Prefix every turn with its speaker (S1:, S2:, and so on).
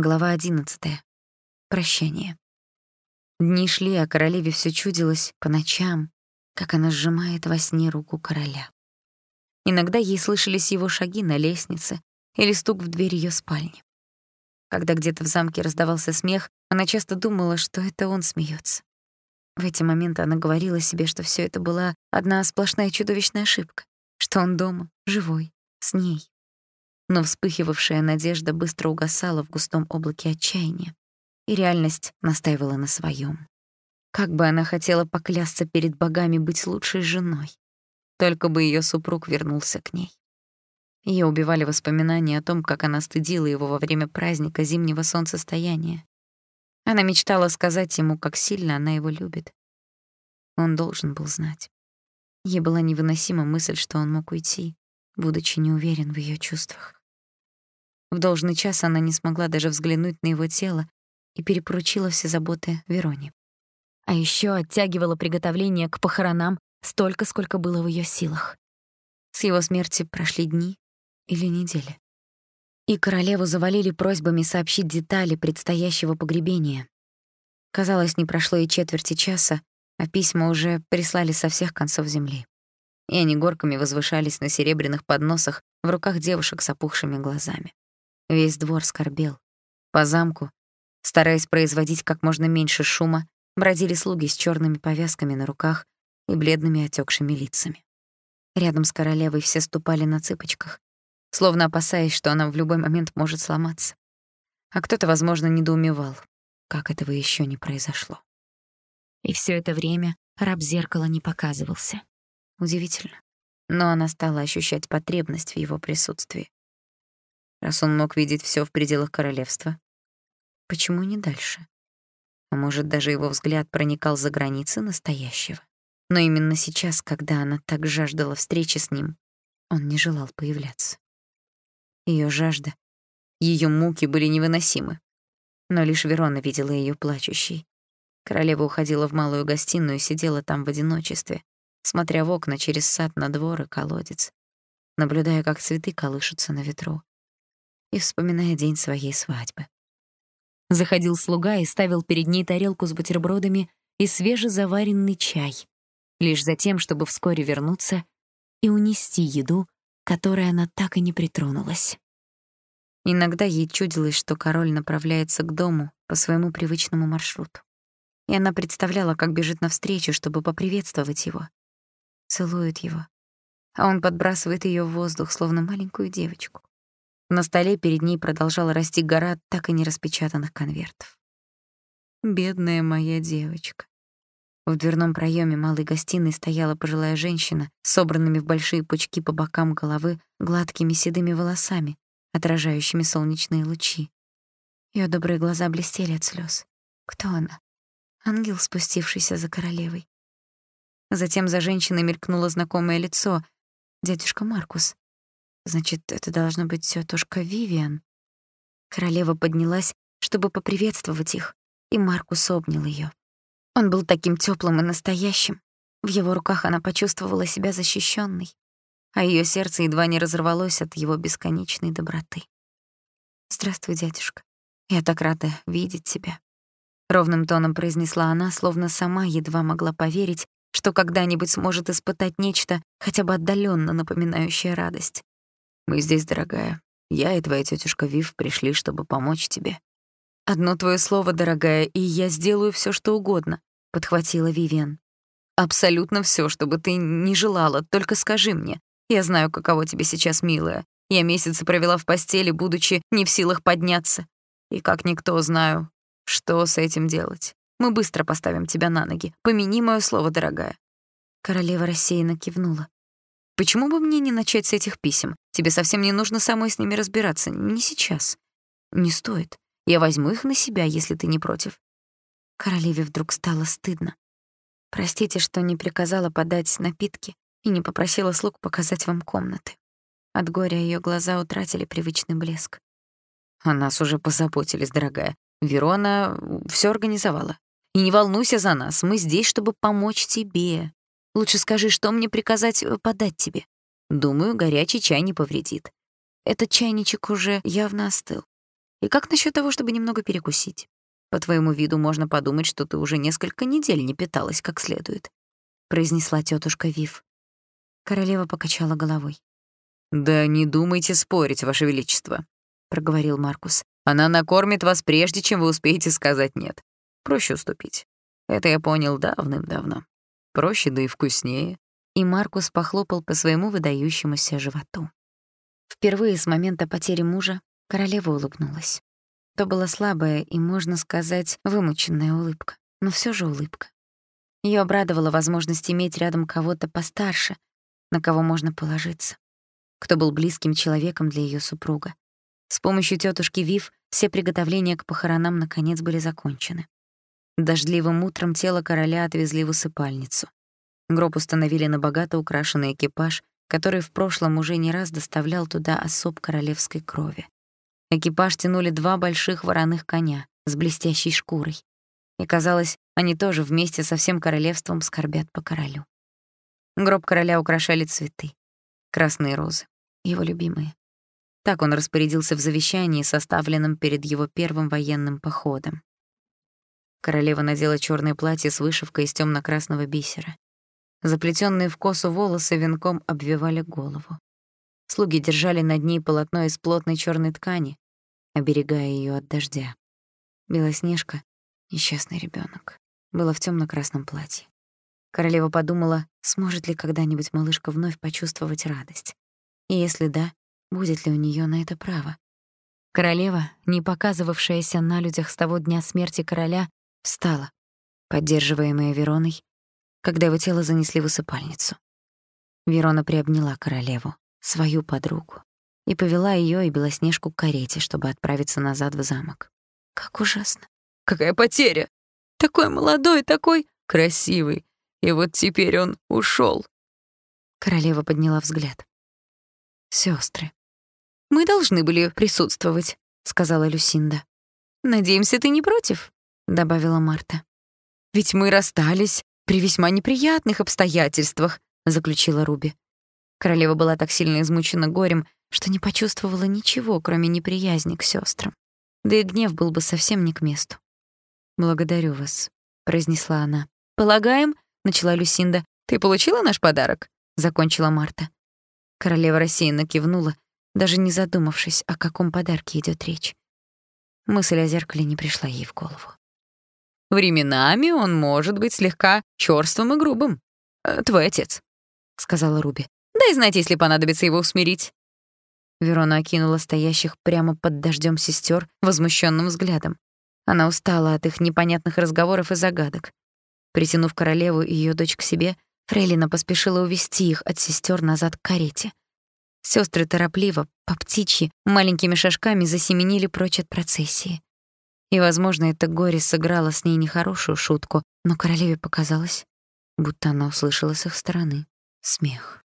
S1: Глава 11. Прощание. Дни шли, а королеве все чудилось по ночам, как она сжимает во сне руку короля. Иногда ей слышались его шаги на лестнице или стук в дверь ее спальни. Когда где-то в замке раздавался смех, она часто думала, что это он смеется. В эти моменты она говорила себе, что все это была одна сплошная чудовищная ошибка, что он дома, живой, с ней. Но вспыхивавшая надежда быстро угасала в густом облаке отчаяния, и реальность настаивала на своем. Как бы она хотела поклясться перед богами быть лучшей женой, только бы ее супруг вернулся к ней. Ее убивали воспоминания о том, как она стыдила его во время праздника зимнего солнцестояния, она мечтала сказать ему, как сильно она его любит. Он должен был знать. Ей была невыносима мысль, что он мог уйти, будучи не уверен в ее чувствах. В должный час она не смогла даже взглянуть на его тело и перепоручила все заботы Вероне. А еще оттягивала приготовление к похоронам столько, сколько было в ее силах. С его смерти прошли дни или недели и королеву завалили просьбами сообщить детали предстоящего погребения. Казалось, не прошло и четверти часа, а письма уже прислали со всех концов земли. И они горками возвышались на серебряных подносах в руках девушек с опухшими глазами. Весь двор скорбел. По замку, стараясь производить как можно меньше шума, бродили слуги с черными повязками на руках и бледными отекшими лицами. Рядом с королевой все ступали на цыпочках, словно опасаясь, что она в любой момент может сломаться. А кто-то, возможно, недоумевал, как этого еще не произошло. И все это время раб зеркала не показывался. Удивительно. Но она стала ощущать потребность в его присутствии. Раз он мог видеть все в пределах королевства, почему не дальше? А может, даже его взгляд проникал за границы настоящего? Но именно сейчас, когда она так жаждала встречи с ним, он не желал появляться. Ее жажда, ее муки были невыносимы. Но лишь Верона видела ее плачущей. Королева уходила в малую гостиную и сидела там в одиночестве, смотря в окна через сад на двор и колодец, наблюдая, как цветы колышутся на ветру, и вспоминая день своей свадьбы. Заходил слуга и ставил перед ней тарелку с бутербродами и свежезаваренный чай, лишь за тем, чтобы вскоре вернуться и унести еду которой она так и не притронулась. Иногда ей чудилось, что король направляется к дому по своему привычному маршруту. И она представляла, как бежит навстречу, чтобы поприветствовать его. Целует его. А он подбрасывает ее в воздух, словно маленькую девочку. На столе перед ней продолжала расти гора так и не распечатанных конвертов. «Бедная моя девочка», в дверном проеме малой гостиной стояла пожилая женщина с собранными в большие пучки по бокам головы гладкими седыми волосами, отражающими солнечные лучи. Ее добрые глаза блестели от слез. Кто она? Ангел, спустившийся за королевой. Затем за женщиной мелькнуло знакомое лицо. Дядюшка Маркус. Значит, это должно быть тетушка Вивиан. Королева поднялась, чтобы поприветствовать их, и Маркус обнял ее. Он был таким теплым и настоящим. В его руках она почувствовала себя защищенной, а ее сердце едва не разорвалось от его бесконечной доброты. «Здравствуй, дядюшка. Я так рада видеть тебя», — ровным тоном произнесла она, словно сама едва могла поверить, что когда-нибудь сможет испытать нечто, хотя бы отдаленно напоминающее радость. «Мы здесь, дорогая. Я и твоя тетушка Вив пришли, чтобы помочь тебе». «Одно твое слово, дорогая, и я сделаю все, что угодно. — подхватила Вивиан. «Абсолютно все, что бы ты не желала, только скажи мне. Я знаю, каково тебе сейчас, милая. Я месяцы провела в постели, будучи не в силах подняться. И как никто знаю, что с этим делать. Мы быстро поставим тебя на ноги. Помяни моё слово, дорогая». Королева рассеянно кивнула. «Почему бы мне не начать с этих писем? Тебе совсем не нужно самой с ними разбираться. Не сейчас. Не стоит. Я возьму их на себя, если ты не против. Королеве вдруг стало стыдно. Простите, что не приказала подать напитки и не попросила слуг показать вам комнаты. От горя ее глаза утратили привычный блеск. О нас уже позаботились, дорогая. Верона все организовала. И не волнуйся за нас, мы здесь, чтобы помочь тебе. Лучше скажи, что мне приказать э, подать тебе. Думаю, горячий чай не повредит. Этот чайничек уже явно остыл. И как насчет того, чтобы немного перекусить? По твоему виду можно подумать, что ты уже несколько недель не питалась как следует», — произнесла тетушка Вив. Королева покачала головой. «Да не думайте спорить, Ваше Величество», — проговорил Маркус. «Она накормит вас прежде, чем вы успеете сказать «нет». Проще уступить. Это я понял давным-давно. Проще, да и вкуснее». И Маркус похлопал по своему выдающемуся животу. Впервые с момента потери мужа королева улыбнулась. То была слабая и, можно сказать, вымученная улыбка, но все же улыбка. Ее обрадовала возможность иметь рядом кого-то постарше, на кого можно положиться кто был близким человеком для ее супруга. С помощью тетушки Вив все приготовления к похоронам наконец были закончены. Дождливым утром тело короля отвезли в усыпальницу. Гроб установили на богато украшенный экипаж, который в прошлом уже не раз доставлял туда особ королевской крови. Экипаж тянули два больших вороных коня с блестящей шкурой. И казалось, они тоже вместе со всем королевством скорбят по королю. Гроб короля украшали цветы красные розы, его любимые. Так он распорядился в завещании, составленном перед его первым военным походом. Королева надела черное платье с вышивкой из темно красного бисера. Заплетенные в косу волосы венком обвивали голову. Слуги держали над ней полотно из плотной черной ткани, оберегая ее от дождя. Белоснежка, несчастный ребенок, была в темно красном платье. Королева подумала, сможет ли когда-нибудь малышка вновь почувствовать радость. И если да, будет ли у нее на это право. Королева, не показывавшаяся на людях с того дня смерти короля, встала, поддерживаемая Вероной, когда его тело занесли в усыпальницу. Верона приобняла королеву, свою подругу, и повела ее и Белоснежку к карете, чтобы отправиться назад в замок. Как ужасно. Какая потеря! Такой молодой, такой красивый. И вот теперь он ушел. Королева подняла взгляд. Сестры, мы должны были присутствовать, сказала Люсинда. Надеемся, ты не против, добавила Марта. Ведь мы расстались при весьма неприятных обстоятельствах, заключила Руби. Королева была так сильно измучена горем, что не почувствовала ничего, кроме неприязни к сестрам. Да и гнев был бы совсем не к месту. «Благодарю вас», — произнесла она. «Полагаем, начала Люсинда. «Ты получила наш подарок?» — закончила Марта. Королева рассеянно кивнула, даже не задумавшись, о каком подарке идет речь. Мысль о зеркале не пришла ей в голову. «Временами он может быть слегка чёрствым и грубым. Э, твой отец», — сказала Руби. «Дай знать, если понадобится его усмирить». Верона окинула стоящих прямо под дождем сестер возмущенным взглядом. Она устала от их непонятных разговоров и загадок. Притянув королеву и ее дочь к себе, Фрейлина поспешила увести их от сестер назад к карете. Сестры торопливо, по птичьи, маленькими шажками засеменили прочь от процессии. И, возможно, это горе сыграло с ней нехорошую шутку, но королеве показалось, будто она услышала с их стороны смех.